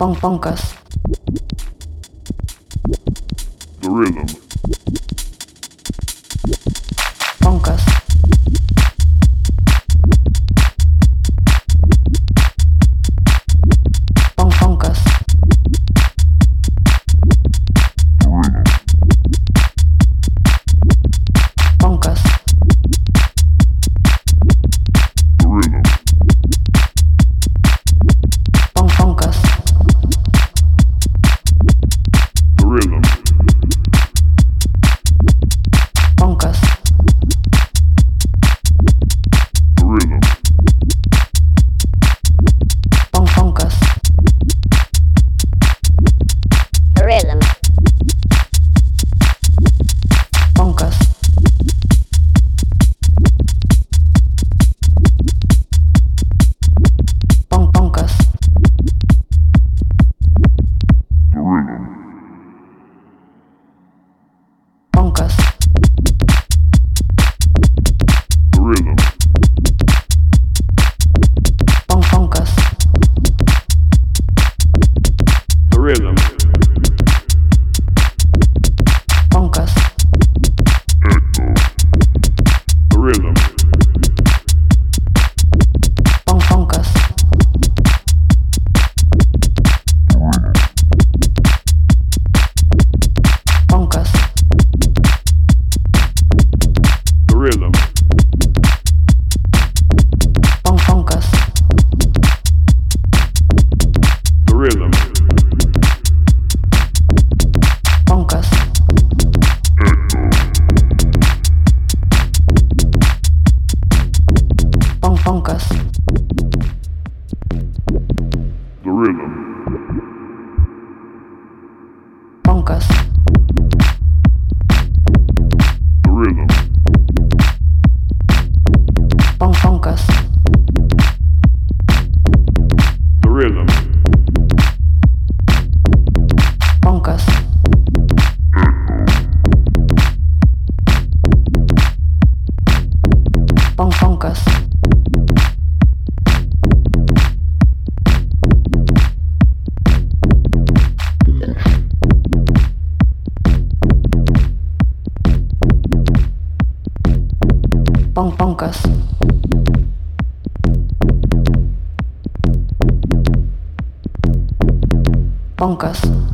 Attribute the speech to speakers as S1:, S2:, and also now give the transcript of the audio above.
S1: Pão
S2: Pancas. Pong Pongkas. Pong Pongkas.